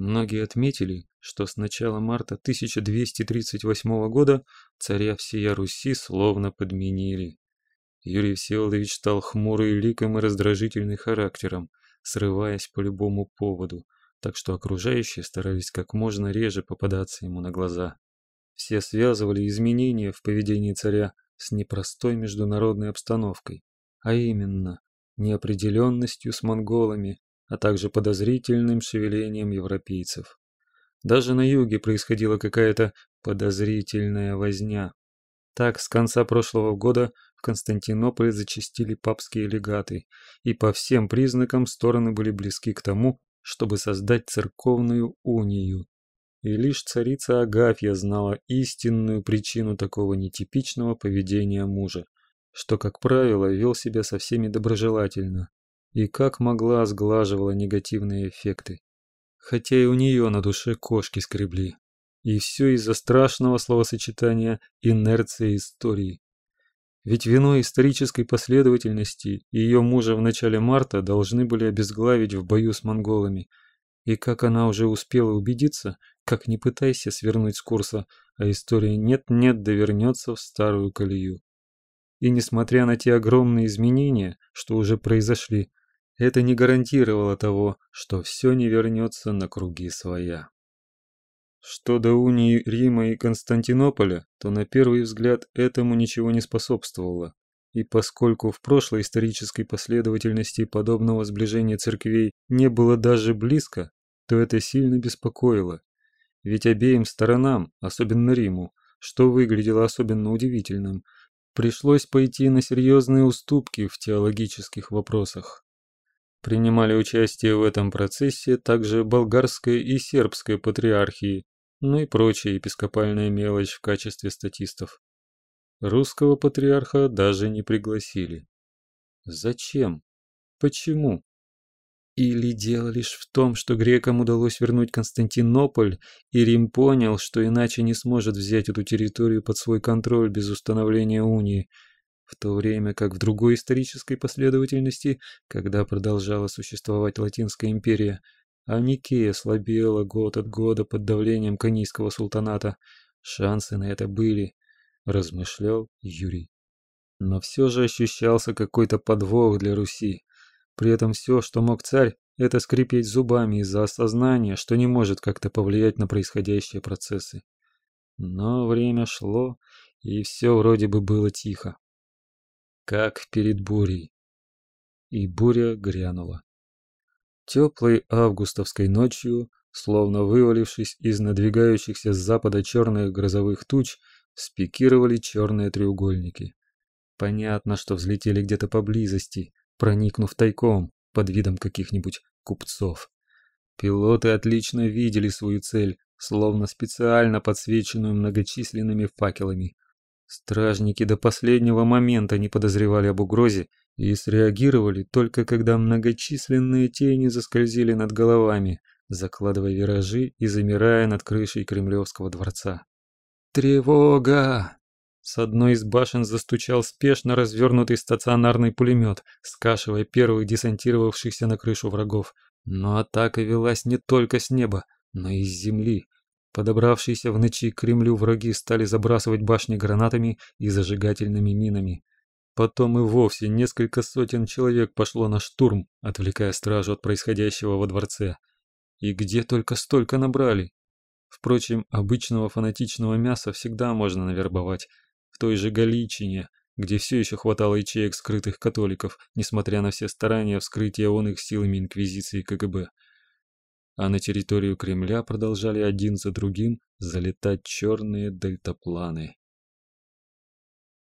Многие отметили, что с начала марта 1238 года царя всея Руси словно подменили. Юрий Всеволодович стал хмурый ликом и раздражительный характером, срываясь по любому поводу, так что окружающие старались как можно реже попадаться ему на глаза. Все связывали изменения в поведении царя с непростой международной обстановкой, а именно неопределенностью с монголами, а также подозрительным шевелением европейцев. Даже на юге происходила какая-то подозрительная возня. Так, с конца прошлого года в Константинополе зачастили папские легаты, и по всем признакам стороны были близки к тому, чтобы создать церковную унию. И лишь царица Агафья знала истинную причину такого нетипичного поведения мужа, что, как правило, вел себя со всеми доброжелательно, и как могла сглаживала негативные эффекты. Хотя и у нее на душе кошки скребли. И все из-за страшного словосочетания «инерция истории». Ведь виной исторической последовательности ее мужа в начале марта должны были обезглавить в бою с монголами. И как она уже успела убедиться, как не пытайся свернуть с курса, а история нет-нет довернется в старую колею. И несмотря на те огромные изменения, что уже произошли, это не гарантировало того, что все не вернется на круги своя. Что до унии Рима и Константинополя, то на первый взгляд этому ничего не способствовало. И поскольку в прошлой исторической последовательности подобного сближения церквей не было даже близко, то это сильно беспокоило. Ведь обеим сторонам, особенно Риму, что выглядело особенно удивительным, пришлось пойти на серьезные уступки в теологических вопросах. Принимали участие в этом процессе также болгарская и сербская патриархии, ну и прочая епископальная мелочь в качестве статистов. Русского патриарха даже не пригласили. Зачем? Почему? Или дело лишь в том, что грекам удалось вернуть Константинополь, и Рим понял, что иначе не сможет взять эту территорию под свой контроль без установления унии, в то время как в другой исторической последовательности, когда продолжала существовать Латинская империя, а Никея слабела год от года под давлением Канийского султаната. Шансы на это были, размышлял Юрий. Но все же ощущался какой-то подвох для Руси. При этом все, что мог царь, это скрипеть зубами из-за осознания, что не может как-то повлиять на происходящие процессы. Но время шло, и все вроде бы было тихо. Как перед бурей. И буря грянула. Теплой августовской ночью, словно вывалившись из надвигающихся с запада черных грозовых туч, спикировали черные треугольники. Понятно, что взлетели где-то поблизости, проникнув тайком под видом каких-нибудь купцов. Пилоты отлично видели свою цель, словно специально подсвеченную многочисленными факелами. Стражники до последнего момента не подозревали об угрозе и среагировали только когда многочисленные тени заскользили над головами, закладывая виражи и замирая над крышей Кремлевского дворца. «Тревога!» С одной из башен застучал спешно развернутый стационарный пулемет, скашивая первых десантировавшихся на крышу врагов. Но атака велась не только с неба, но и с земли. Подобравшиеся в ночи к Кремлю враги стали забрасывать башни гранатами и зажигательными минами. Потом и вовсе несколько сотен человек пошло на штурм, отвлекая стражу от происходящего во дворце. И где только столько набрали. Впрочем, обычного фанатичного мяса всегда можно навербовать. В той же Галичине, где все еще хватало ячеек скрытых католиков, несмотря на все старания вскрытия он их силами Инквизиции КГБ. А на территорию Кремля продолжали один за другим залетать черные дельтапланы.